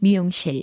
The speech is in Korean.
미용실.